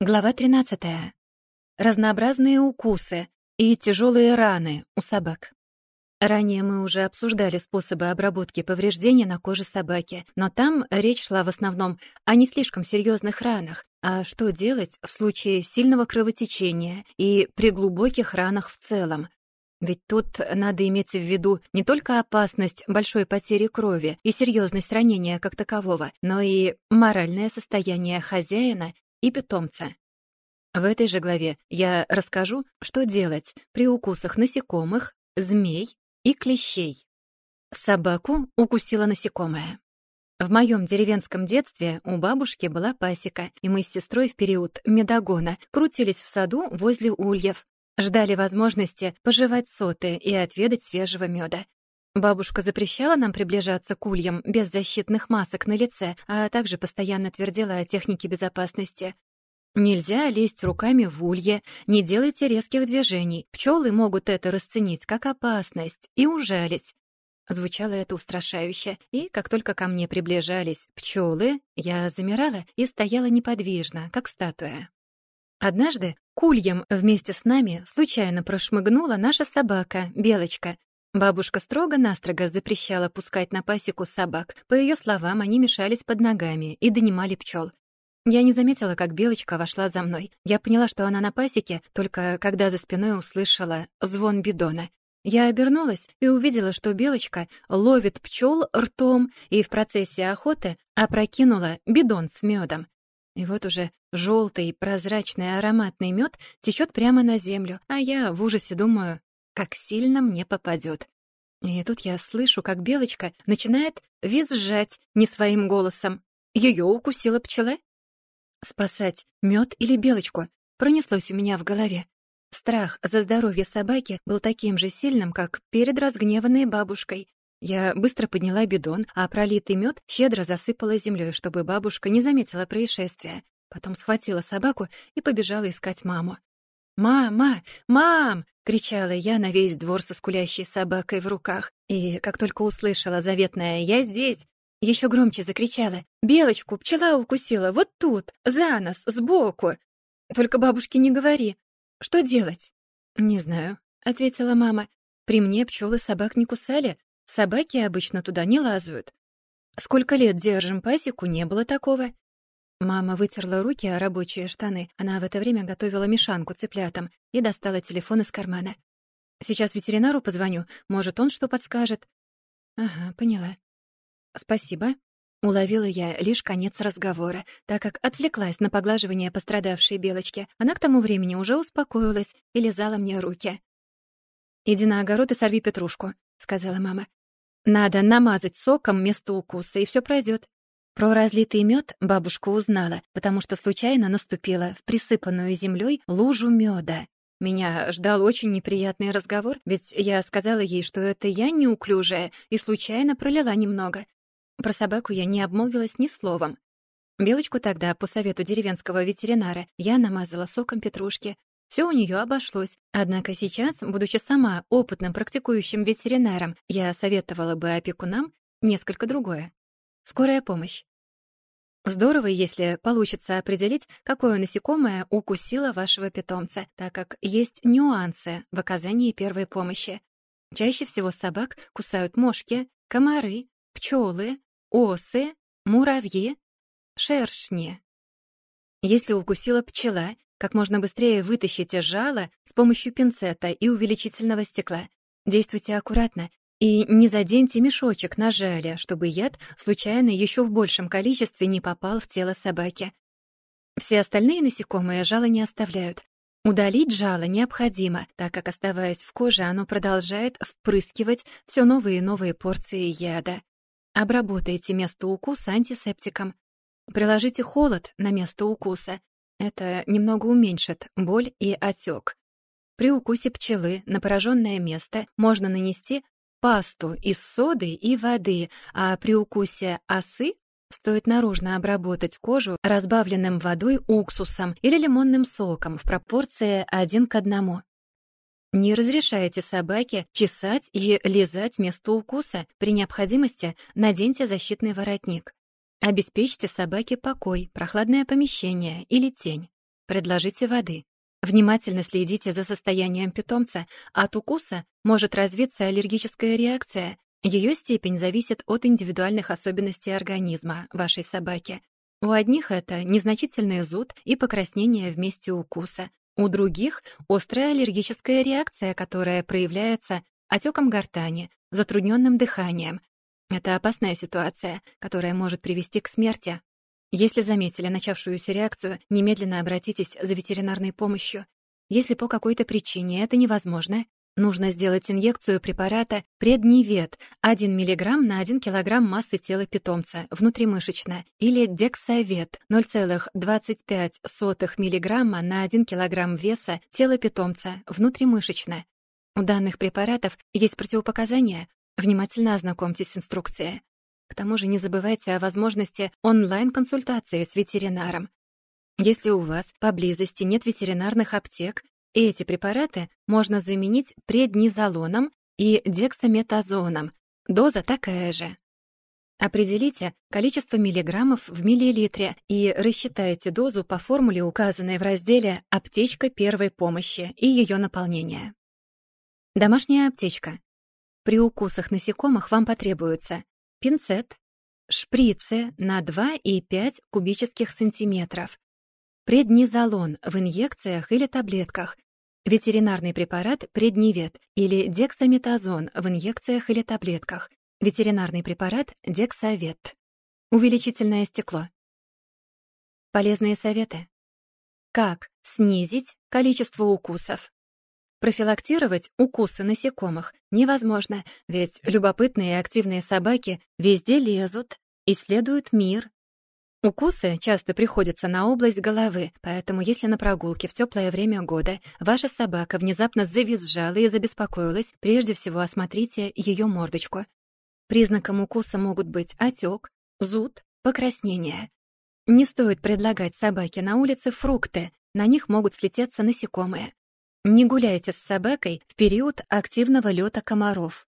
Глава 13. Разнообразные укусы и тяжелые раны у собак. Ранее мы уже обсуждали способы обработки повреждений на коже собаки, но там речь шла в основном о не слишком серьезных ранах, а что делать в случае сильного кровотечения и при глубоких ранах в целом. Ведь тут надо иметь в виду не только опасность большой потери крови и серьезность ранения как такового, но и моральное состояние хозяина и питомца. В этой же главе я расскажу, что делать при укусах насекомых, змей и клещей. Собаку укусила насекомое. В моем деревенском детстве у бабушки была пасека, и мы с сестрой в период медогона крутились в саду возле ульев, ждали возможности пожевать соты и отведать свежего меда. Бабушка запрещала нам приближаться к ульям без защитных масок на лице, а также постоянно твердила о технике безопасности. Нельзя лезть руками в улье, не делайте резких движений. Пчелы могут это расценить как опасность и ужалить. Звучало это устрашающе, и как только ко мне приближались пчелы, я замирала и стояла неподвижно, как статуя. Однажды к ульям вместе с нами случайно прошмыгнула наша собака, Белочка, Бабушка строго-настрого запрещала пускать на пасеку собак. По ее словам, они мешались под ногами и донимали пчел. Я не заметила, как Белочка вошла за мной. Я поняла, что она на пасеке, только когда за спиной услышала звон бидона. Я обернулась и увидела, что Белочка ловит пчел ртом и в процессе охоты опрокинула бидон с медом. И вот уже желтый, прозрачный, ароматный мед течет прямо на землю, а я в ужасе думаю, как сильно мне попадет. И тут я слышу, как белочка начинает визжать не своим голосом. Ее укусила пчела? Спасать мед или белочку пронеслось у меня в голове. Страх за здоровье собаки был таким же сильным, как перед разгневанной бабушкой. Я быстро подняла бидон, а пролитый мед щедро засыпала землей, чтобы бабушка не заметила происшествия. Потом схватила собаку и побежала искать маму. «Мама! Мам!» — кричала я на весь двор со скулящей собакой в руках. И как только услышала заветное «Я здесь!», еще громче закричала «Белочку пчела укусила вот тут, за нос, сбоку!» «Только бабушке не говори. Что делать?» «Не знаю», — ответила мама. «При мне пчелы собак не кусали. Собаки обычно туда не лазают. Сколько лет держим пасеку, не было такого. Мама вытерла руки о рабочие штаны. Она в это время готовила мешанку цыплятам и достала телефон из кармана. «Сейчас ветеринару позвоню. Может, он что подскажет?» «Ага, поняла». «Спасибо». Уловила я лишь конец разговора, так как отвлеклась на поглаживание пострадавшей белочки. Она к тому времени уже успокоилась и лизала мне руки. «Иди на огород и сорви петрушку», — сказала мама. «Надо намазать соком место укуса, и все пройдет. Про разлитый мед бабушка узнала, потому что случайно наступила в присыпанную землей лужу меда. Меня ждал очень неприятный разговор, ведь я сказала ей, что это я неуклюжая и случайно пролила немного. Про собаку я не обмолвилась ни словом. Белочку тогда, по совету деревенского ветеринара, я намазала соком петрушки. Все у нее обошлось. Однако сейчас, будучи сама опытным практикующим ветеринаром, я советовала бы опекунам несколько другое. Скорая помощь. Здорово, если получится определить, какое насекомое укусило вашего питомца, так как есть нюансы в оказании первой помощи. Чаще всего собак кусают мошки, комары, пчелы, осы, муравьи, шершни. Если укусила пчела, как можно быстрее вытащите жало с помощью пинцета и увеличительного стекла. Действуйте аккуратно и не заденьте мешочек на жале, чтобы яд случайно еще в большем количестве не попал в тело собаки. Все остальные насекомые жало не оставляют. Удалить жало необходимо, так как, оставаясь в коже, оно продолжает впрыскивать все новые и новые порции яда. Обработайте место укуса антисептиком. Приложите холод на место укуса. Это немного уменьшит боль и отек. При укусе пчелы на пораженное место можно нанести пасту из соды и воды, а при укусе осы стоит наружно обработать кожу разбавленным водой уксусом или лимонным соком в пропорции один к одному. Не разрешайте собаке чесать и лизать место укуса. При необходимости наденьте защитный воротник. Обеспечьте собаке покой, прохладное помещение или тень. Предложите воды. Внимательно следите за состоянием питомца. От укуса может развиться аллергическая реакция. Ее степень зависит от индивидуальных особенностей организма вашей собаки. У одних это незначительный зуд и покраснение в месте укуса. У других — острая аллергическая реакция, которая проявляется отеком гортани, затрудненным дыханием. Это опасная ситуация, которая может привести к смерти. Если заметили начавшуюся реакцию, немедленно обратитесь за ветеринарной помощью. Если по какой-то причине это невозможно, нужно сделать инъекцию препарата преднивет 1 мг на 1 кг массы тела питомца внутримышечно или дексавет 0,25 мг на 1 кг веса тела питомца внутримышечно. У данных препаратов есть противопоказания. Внимательно ознакомьтесь с инструкцией. К тому же не забывайте о возможности онлайн-консультации с ветеринаром. Если у вас поблизости нет ветеринарных аптек, эти препараты можно заменить преднизолоном и дексаметазоном. Доза такая же. Определите количество миллиграммов в миллилитре и рассчитайте дозу по формуле, указанной в разделе «Аптечка первой помощи» и ее наполнение. Домашняя аптечка. При укусах насекомых вам потребуется пинцет, шприцы на 2 и 5 кубических сантиметров, преднизолон в инъекциях или таблетках, ветеринарный препарат преднивет или дексаметазон в инъекциях или таблетках, ветеринарный препарат дексавет, увеличительное стекло. Полезные советы. Как снизить количество укусов? Профилактировать укусы насекомых невозможно, ведь любопытные и активные собаки везде лезут, исследуют мир. Укусы часто приходятся на область головы, поэтому если на прогулке в теплое время года ваша собака внезапно завизжала и забеспокоилась, прежде всего осмотрите ее мордочку. Признаком укуса могут быть отек, зуд, покраснение. Не стоит предлагать собаке на улице фрукты, на них могут слететься насекомые. Не гуляйте с собакой в период активного лёта комаров.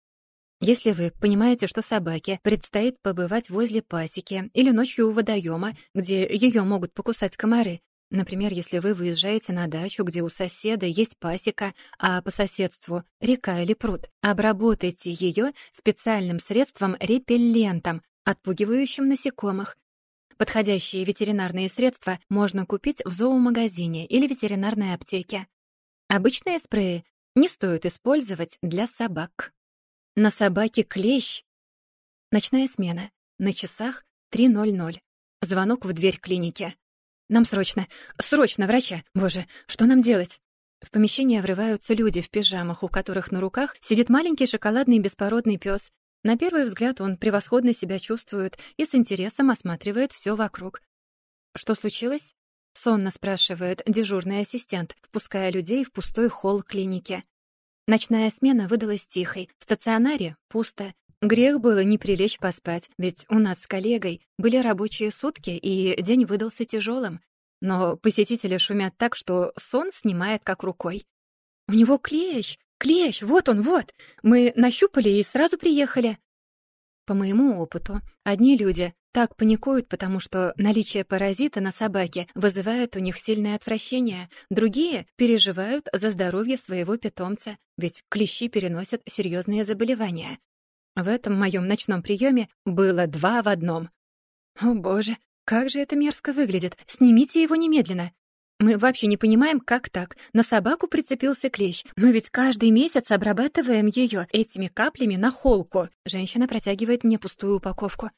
Если вы понимаете, что собаке предстоит побывать возле пасеки или ночью у водоема, где её могут покусать комары, например, если вы выезжаете на дачу, где у соседа есть пасека, а по соседству река или пруд, обработайте её специальным средством репеллентом, отпугивающим насекомых. Подходящие ветеринарные средства можно купить в зоомагазине или ветеринарной аптеке. Обычные спреи не стоит использовать для собак. На собаке клещ. Ночная смена. На часах 3.00. Звонок в дверь клиники. Нам срочно, срочно врача. Боже, что нам делать? В помещение врываются люди в пижамах, у которых на руках сидит маленький шоколадный беспородный пес. На первый взгляд он превосходно себя чувствует и с интересом осматривает все вокруг. Что случилось? — сонно спрашивает дежурный ассистент, впуская людей в пустой холл клиники. Ночная смена выдалась тихой, в стационаре пусто. Грех было не прилечь поспать, ведь у нас с коллегой были рабочие сутки, и день выдался тяжелым. Но посетители шумят так, что сон снимает как рукой. «У него клещ! Клещ! Вот он, вот! Мы нащупали и сразу приехали!» По моему опыту, одни люди так паникуют, потому что наличие паразита на собаке вызывает у них сильное отвращение. Другие переживают за здоровье своего питомца, ведь клещи переносят серьезные заболевания. В этом моем ночном приеме было два в одном. О боже, как же это мерзко выглядит! Снимите его немедленно! Мы вообще не понимаем, как так. На собаку прицепился клещ. Мы ведь каждый месяц обрабатываем ее этими каплями на холку. Женщина протягивает мне пустую упаковку.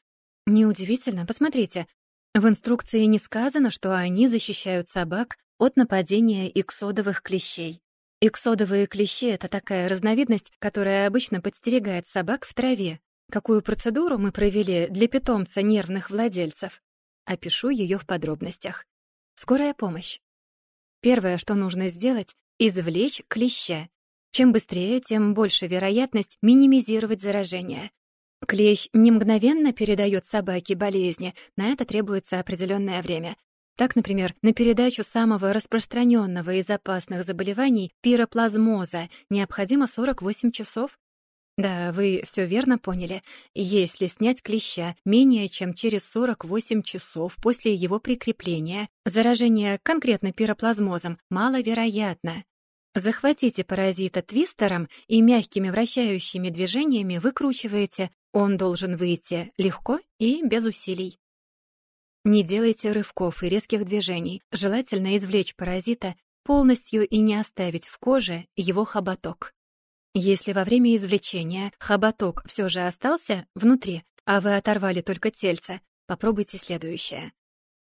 Неудивительно, посмотрите. В инструкции не сказано, что они защищают собак от нападения иксодовых клещей. Иксодовые клещи — это такая разновидность, которая обычно подстерегает собак в траве. Какую процедуру мы провели для питомца нервных владельцев? Опишу ее в подробностях. Скорая помощь. Первое, что нужно сделать — извлечь клеща. Чем быстрее, тем больше вероятность минимизировать заражение. Клещ не мгновенно передает собаке болезни, на это требуется определенное время. Так, например, на передачу самого распространенного из опасных заболеваний пироплазмоза необходимо 48 часов. Да, вы все верно поняли. Если снять клеща менее чем через 48 часов после его прикрепления, заражение конкретно пироплазмозом маловероятно. Захватите паразита твистером и мягкими вращающими движениями выкручиваете. Он должен выйти легко и без усилий. Не делайте рывков и резких движений. Желательно извлечь паразита полностью и не оставить в коже его хоботок. Если во время извлечения хоботок все же остался внутри, а вы оторвали только тельце, попробуйте следующее.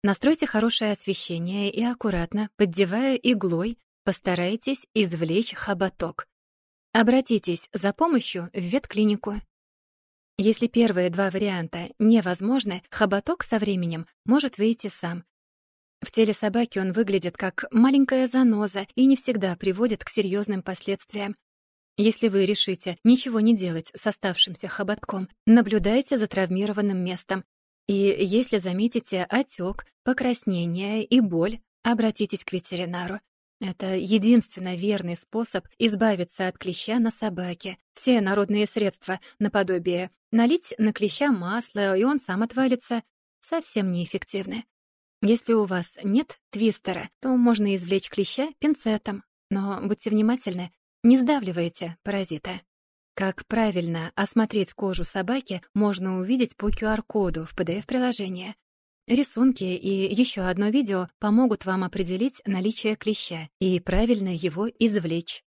Настройте хорошее освещение и аккуратно, поддевая иглой, постарайтесь извлечь хоботок. Обратитесь за помощью в ветклинику. Если первые два варианта невозможны, хоботок со временем может выйти сам. В теле собаки он выглядит как маленькая заноза и не всегда приводит к серьезным последствиям, если вы решите ничего не делать с оставшимся хоботком, наблюдайте за травмированным местом. И если заметите отек, покраснение и боль, обратитесь к ветеринару. Это единственно верный способ избавиться от клеща на собаке. Все народные средства, наподобие налить на клеща масло, и он сам отвалится, совсем неэффективны. Если у вас нет твистера, то можно извлечь клеща пинцетом. Но будьте внимательны, не сдавливайте паразита. Как правильно осмотреть кожу собаки, можно увидеть по QR-коду в PDF-приложении. Рисунки и еще одно видео помогут вам определить наличие клеща и правильно его извлечь.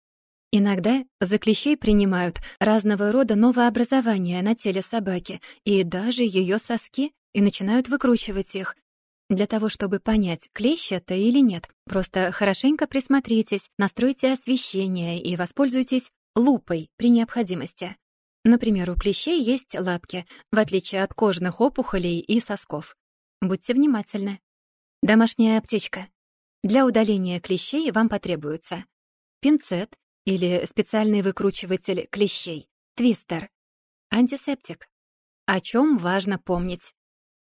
Иногда за клещей принимают разного рода новообразования на теле собаки и даже ее соски и начинают выкручивать их, для того, чтобы понять, клещ это или нет, просто хорошенько присмотритесь, настройте освещение и воспользуйтесь лупой при необходимости. Например, у клещей есть лапки, в отличие от кожных опухолей и сосков. Будьте внимательны. Домашняя аптечка. Для удаления клещей вам потребуется пинцет или специальный выкручиватель клещей, твистер, антисептик. О чем важно помнить?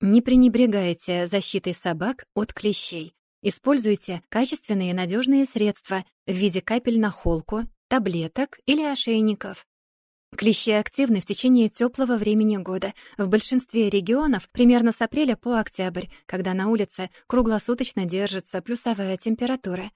Не пренебрегайте защитой собак от клещей. Используйте качественные и надежные средства в виде капель на холку, таблеток или ошейников. Клещи активны в течение теплого времени года. В большинстве регионов примерно с апреля по октябрь, когда на улице круглосуточно держится плюсовая температура.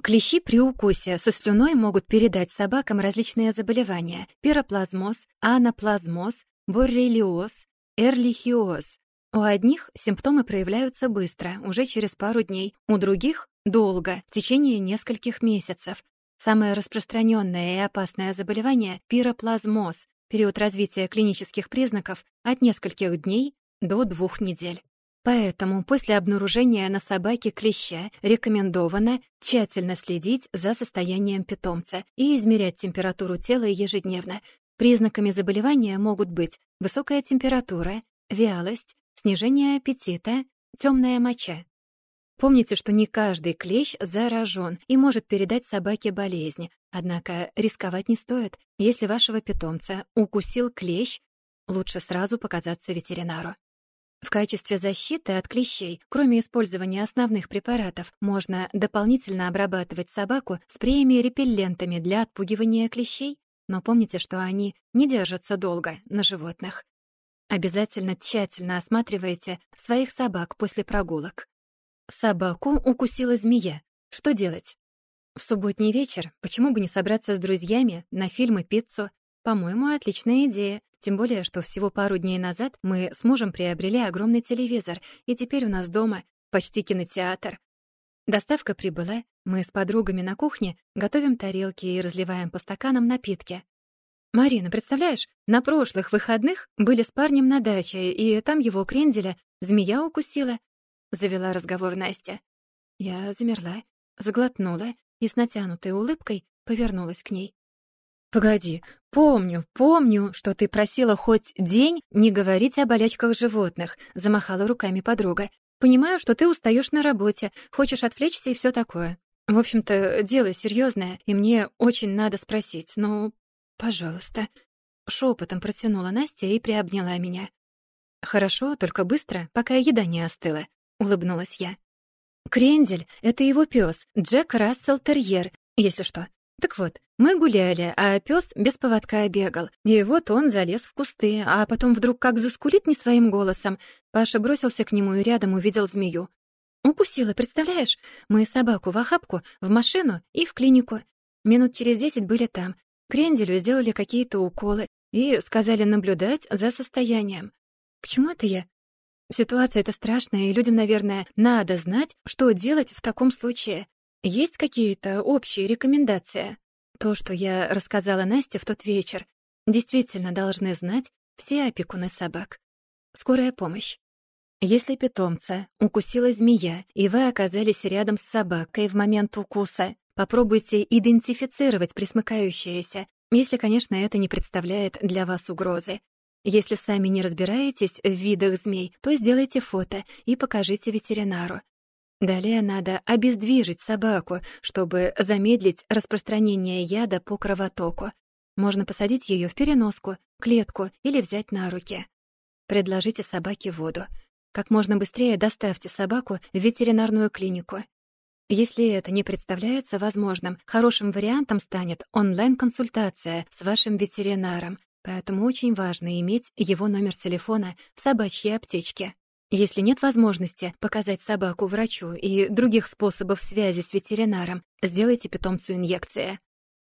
Клещи при укусе со слюной могут передать собакам различные заболевания: пироплазмоз, анаплазмоз, боррелиоз, эрлихиоз. У одних симптомы проявляются быстро, уже через пару дней, у других — долго, в течение нескольких месяцев. Самое распространенное и опасное заболевание — пироплазмоз, период развития клинических признаков от нескольких дней до двух недель. Поэтому после обнаружения на собаке клеща рекомендовано тщательно следить за состоянием питомца и измерять температуру тела ежедневно. Признаками заболевания могут быть высокая температура, вялость, снижение аппетита, темная моча. Помните, что не каждый клещ заражен и может передать собаке болезнь, однако рисковать не стоит. Если вашего питомца укусил клещ, лучше сразу показаться ветеринару. В качестве защиты от клещей, кроме использования основных препаратов, можно дополнительно обрабатывать собаку спреями-репеллентами для отпугивания клещей, но помните, что они не держатся долго на животных. Обязательно тщательно осматривайте своих собак после прогулок. Собаку укусила змея. Что делать? В субботний вечер почему бы не собраться с друзьями на фильм и пиццу? По-моему, отличная идея. Тем более, что всего пару дней назад мы с мужем приобрели огромный телевизор, и теперь у нас дома почти кинотеатр. Доставка прибыла, мы с подругами на кухне готовим тарелки и разливаем по стаканам напитки. «Марина, представляешь, на прошлых выходных были с парнем на даче, и там его кренделя змея укусила», — завела разговор Настя. Я замерла, заглотнула и с натянутой улыбкой повернулась к ней. «Погоди, помню, помню, что ты просила хоть день не говорить о болячках животных», — замахала руками подруга. «Понимаю, что ты устаешь на работе, хочешь отвлечься и все такое. В общем-то, дело серьезное, и мне очень надо спросить, но «Пожалуйста», — шепотом протянула Настя и приобняла меня. «Хорошо, только быстро, пока еда не остыла», — улыбнулась я. «Крендель — это его пес, Джек Рассел Терьер, если что. Так вот, мы гуляли, а пес без поводка бегал. И вот он залез в кусты, а потом вдруг как заскулит не своим голосом. Паша бросился к нему и рядом увидел змею. Укусила, представляешь? Мы собаку в охапку, в машину и в клинику. Минут через десять были там. Кренделю сделали какие-то уколы и сказали наблюдать за состоянием. К чему это я? Ситуация эта страшная, и людям, наверное, надо знать, что делать в таком случае. Есть какие-то общие рекомендации? То, что я рассказала Насте в тот вечер, действительно должны знать все опекуны собак. Скорая помощь. Если питомца укусила змея, и вы оказались рядом с собакой в момент укуса, попробуйте идентифицировать присмыкающееся, если, конечно, это не представляет для вас угрозы. Если сами не разбираетесь в видах змей, то сделайте фото и покажите ветеринару. Далее надо обездвижить собаку, чтобы замедлить распространение яда по кровотоку. Можно посадить ее в переноску, клетку или взять на руки. Предложите собаке воду. Как можно быстрее доставьте собаку в ветеринарную клинику. Если это не представляется возможным, хорошим вариантом станет онлайн-консультация с вашим ветеринаром, поэтому очень важно иметь его номер телефона в собачьей аптечке. Если нет возможности показать собаку врачу и других способов связи с ветеринаром, сделайте питомцу инъекции.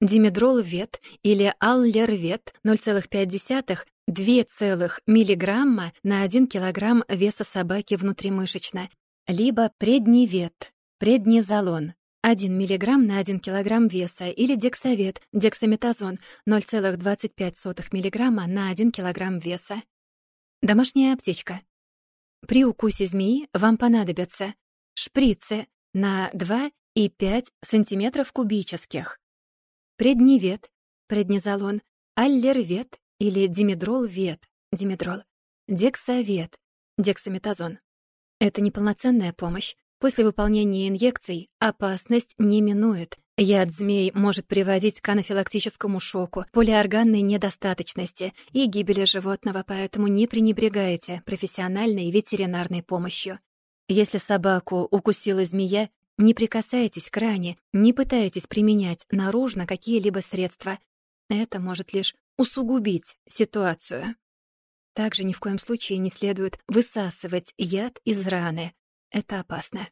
Димедрол-вет или аллер-вет 0,5-2 мг на 1 кг веса собаки внутримышечно, либо преднивет, преднизолон 1 мг на 1 кг веса или дексавет, дексаметазон 0,25 мг на 1 кг веса. Домашняя аптечка. При укусе змеи вам понадобятся шприцы на 2 и 5 см кубических, предневет, преднизолон, аллервет или димедрол-вет, димедрол, дексавет, дексаметазон. Это неполноценная помощь. После выполнения инъекций опасность не минует. Яд змей может приводить к анафилактическому шоку, полиорганной недостаточности и гибели животного, поэтому не пренебрегайте профессиональной ветеринарной помощью. Если собаку укусила змея, не прикасайтесь к ране, не пытайтесь применять наружно какие-либо средства. Это может лишь усугубить ситуацию. Также ни в коем случае не следует высасывать яд из раны. Это опасно.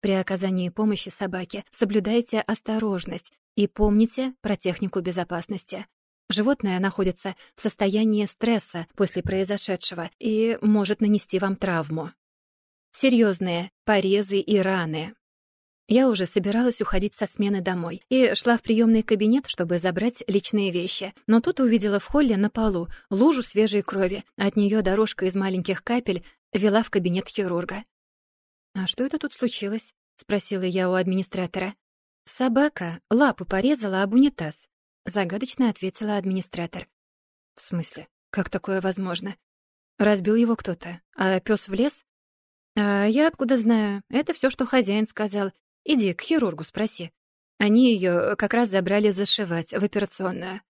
При оказании помощи собаке соблюдайте осторожность и помните про технику безопасности. Животное находится в состоянии стресса после произошедшего и может нанести вам травму. Серьезные порезы и раны. Я уже собиралась уходить со смены домой и шла в приемный кабинет, чтобы забрать личные вещи. Но тут увидела в холле на полу лужу свежей крови. От нее дорожка из маленьких капель вела в кабинет хирурга. «А что это тут случилось?» — спросила я у администратора. «Собака лапу порезала об унитаз», — загадочно ответила администратор. «В смысле? Как такое возможно? Разбил его кто-то, а пес в лес?» «А я откуда знаю? Это все, что хозяин сказал. Иди к хирургу спроси». Они ее как раз забрали зашивать в операционную.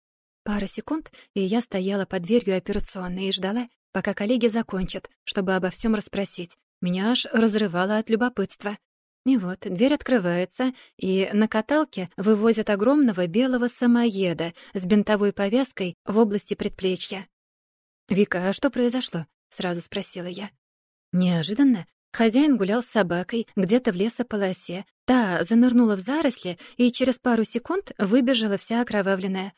Пара секунд, и я стояла под дверью операционной и ждала, пока коллеги закончат, чтобы обо всем расспросить. Меня аж разрывало от любопытства. И вот дверь открывается, и на каталке вывозят огромного белого самоеда с бинтовой повязкой в области предплечья. «Вика, а что произошло?» — сразу спросила я. Неожиданно хозяин гулял с собакой где-то в лесополосе. Та занырнула в заросли и через пару секунд выбежала вся окровавленная.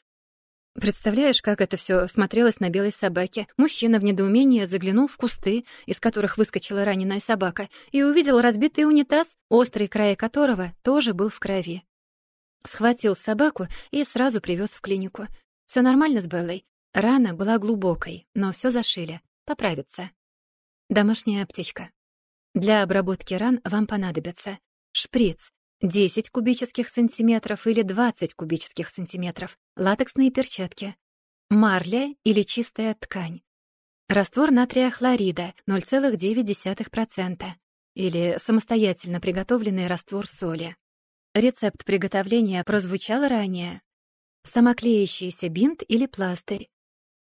Представляешь, как это все смотрелось на белой собаке? Мужчина в недоумении заглянул в кусты, из которых выскочила раненая собака, и увидел разбитый унитаз, острый край которого тоже был в крови. Схватил собаку и сразу привез в клинику. Все нормально с Беллой. Рана была глубокой, но все зашили. Поправится. Домашняя аптечка. Для обработки ран вам понадобится шприц 10 кубических сантиметров или 20 кубических сантиметров, латексные перчатки, марля или чистая ткань, раствор натрия хлорида 0,9% или самостоятельно приготовленный раствор соли. Рецепт приготовления прозвучал ранее. Самоклеящийся бинт или пластырь,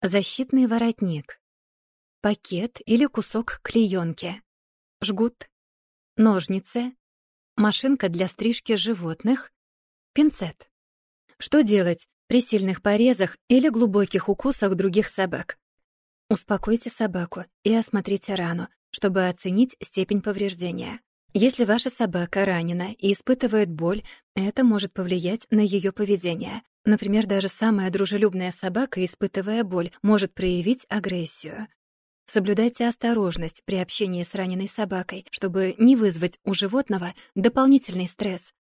защитный воротник, пакет или кусок клеёнки, жгут, ножницы, машинка для стрижки животных, пинцет. Что делать при сильных порезах или глубоких укусах других собак? Успокойте собаку и осмотрите рану, чтобы оценить степень повреждения. Если ваша собака ранена и испытывает боль, это может повлиять на ее поведение. Например, даже самая дружелюбная собака, испытывая боль, может проявить агрессию. Соблюдайте осторожность при общении с раненой собакой, чтобы не вызвать у животного дополнительный стресс.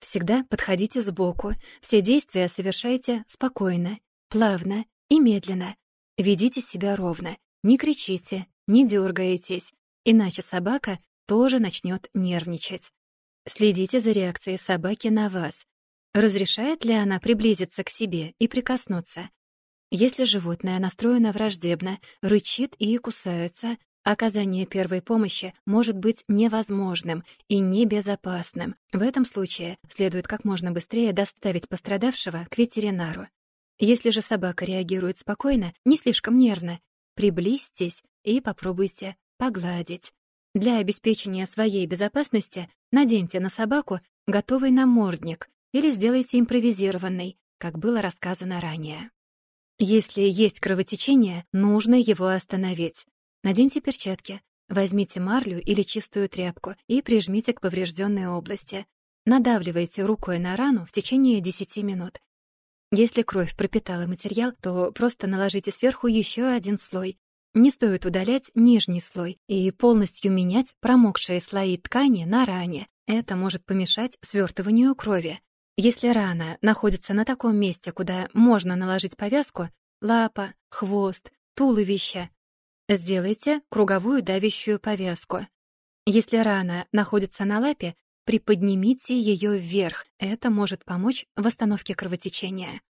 Всегда подходите сбоку, все действия совершайте спокойно, плавно и медленно. Ведите себя ровно, не кричите, не дергаетесь, иначе собака тоже начнет нервничать. Следите за реакцией собаки на вас. Разрешает ли она приблизиться к себе и прикоснуться? Если животное настроено враждебно, рычит и кусается, оказание первой помощи может быть невозможным и небезопасным. В этом случае следует как можно быстрее доставить пострадавшего к ветеринару. Если же собака реагирует спокойно, не слишком нервно, приблизьтесь и попробуйте погладить. Для обеспечения своей безопасности наденьте на собаку готовый намордник или сделайте импровизированный, как было рассказано ранее. Если есть кровотечение, нужно его остановить. Наденьте перчатки, возьмите марлю или чистую тряпку и прижмите к поврежденной области. Надавливайте рукой на рану в течение 10 минут. Если кровь пропитала материал, то просто наложите сверху еще один слой. Не стоит удалять нижний слой и полностью менять промокшие слои ткани на ране. Это может помешать свертыванию крови. Если рана находится на таком месте, куда можно наложить повязку, лапа, хвост, туловище, сделайте круговую давящую повязку. Если рана находится на лапе, приподнимите ее вверх. Это может помочь в остановке кровотечения.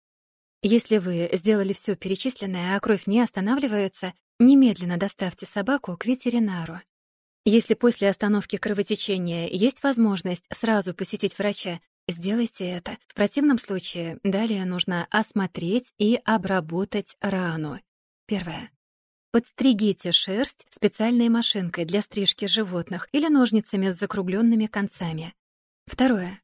Если вы сделали все перечисленное, а кровь не останавливается, немедленно доставьте собаку к ветеринару. Если после остановки кровотечения есть возможность сразу посетить врача, Сделайте это. В противном случае далее нужно осмотреть и обработать рану. Первое. Подстригите шерсть специальной машинкой для стрижки животных или ножницами с закругленными концами. Второе.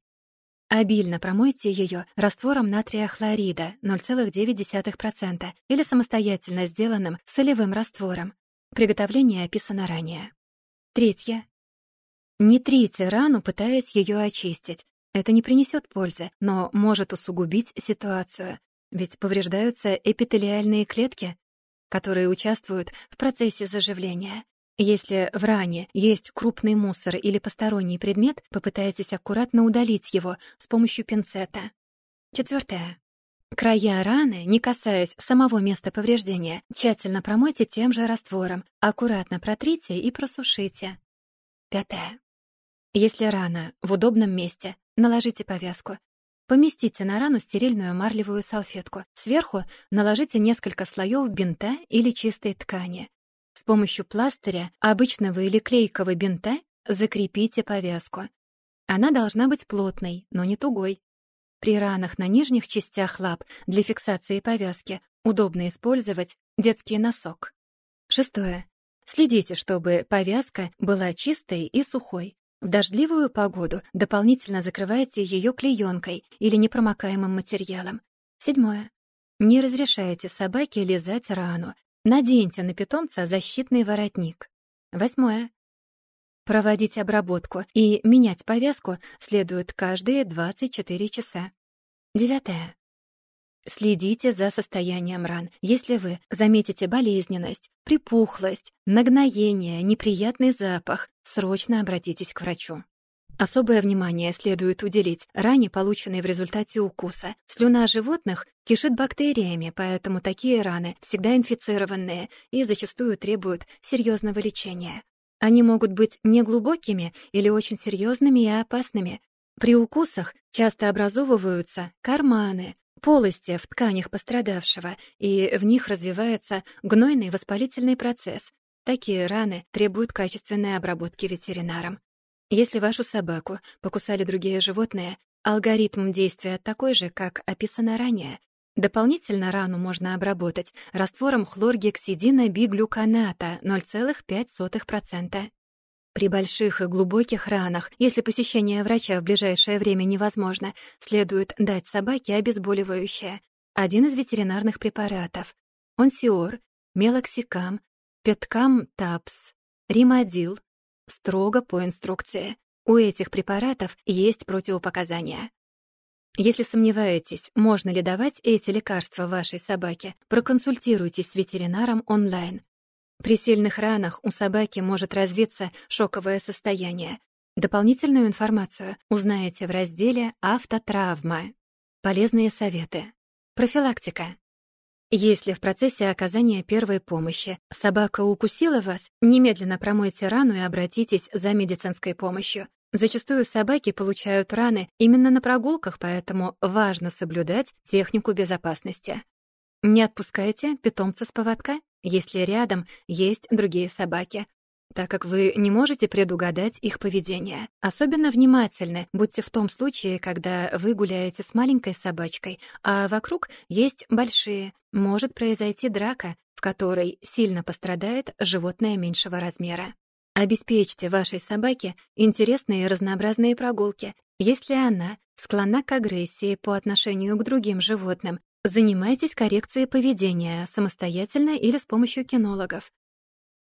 Обильно промойте ее раствором натрия хлорида 0,9% или самостоятельно сделанным солевым раствором. Приготовление описано ранее. Третье. Не трите рану, пытаясь ее очистить. Это не принесет пользы, но может усугубить ситуацию, ведь повреждаются эпителиальные клетки, которые участвуют в процессе заживления. Если в ране есть крупный мусор или посторонний предмет, попытайтесь аккуратно удалить его с помощью пинцета. Четвертое. Края раны, не касаясь самого места повреждения, тщательно промойте тем же раствором, аккуратно протрите и просушите. Пятое. Если рана в удобном месте, Наложите повязку. Поместите на рану стерильную марлевую салфетку. Сверху наложите несколько слоев бинта или чистой ткани. С помощью пластыря, обычного или клейкого бинта закрепите повязку. Она должна быть плотной, но не тугой. При ранах на нижних частях лап для фиксации повязки удобно использовать детский носок. Шестое. Следите, чтобы повязка была чистой и сухой. В дождливую погоду дополнительно закрывайте ее клеенкой или непромокаемым материалом. Седьмое. Не разрешайте собаке лизать рану. Наденьте на питомца защитный воротник. Восьмое. Проводить обработку и менять повязку следует каждые 24 часа. Девятое. Следите за состоянием ран. Если вы заметите болезненность, припухлость, нагноение, неприятный запах, срочно обратитесь к врачу. Особое внимание следует уделить ране, полученной в результате укуса. Слюна животных кишит бактериями, поэтому такие раны всегда инфицированные и зачастую требуют серьезного лечения. Они могут быть неглубокими или очень серьезными и опасными. При укусах часто образовываются карманы, полости в тканях пострадавшего, и в них развивается гнойный воспалительный процесс. Такие раны требуют качественной обработки ветеринаром. Если вашу собаку покусали другие животные, алгоритм действия такой же, как описано ранее. Дополнительно рану можно обработать раствором хлоргексидина биглюканата 0,5%. При больших и глубоких ранах, если посещение врача в ближайшее время невозможно, следует дать собаке обезболивающее. Один из ветеринарных препаратов. Онсиор, мелоксикам, петкам тапс, римадил. Строго по инструкции. У этих препаратов есть противопоказания. Если сомневаетесь, можно ли давать эти лекарства вашей собаке, проконсультируйтесь с ветеринаром онлайн. При сильных ранах у собаки может развиться шоковое состояние. Дополнительную информацию узнаете в разделе «Автотравма». Полезные советы. Профилактика. Если в процессе оказания первой помощи собака укусила вас, немедленно промойте рану и обратитесь за медицинской помощью. Зачастую собаки получают раны именно на прогулках, поэтому важно соблюдать технику безопасности. Не отпускайте питомца с поводка если рядом есть другие собаки, так как вы не можете предугадать их поведение. Особенно внимательны будьте в том случае, когда вы гуляете с маленькой собачкой, а вокруг есть большие. Может произойти драка, в которой сильно пострадает животное меньшего размера. Обеспечьте вашей собаке интересные и разнообразные прогулки. Если она склонна к агрессии по отношению к другим животным, Занимайтесь коррекцией поведения самостоятельно или с помощью кинологов.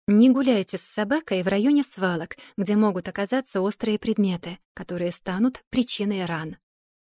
Не гуляйте с собакой в районе свалок, где могут оказаться острые предметы, которые станут причиной ран.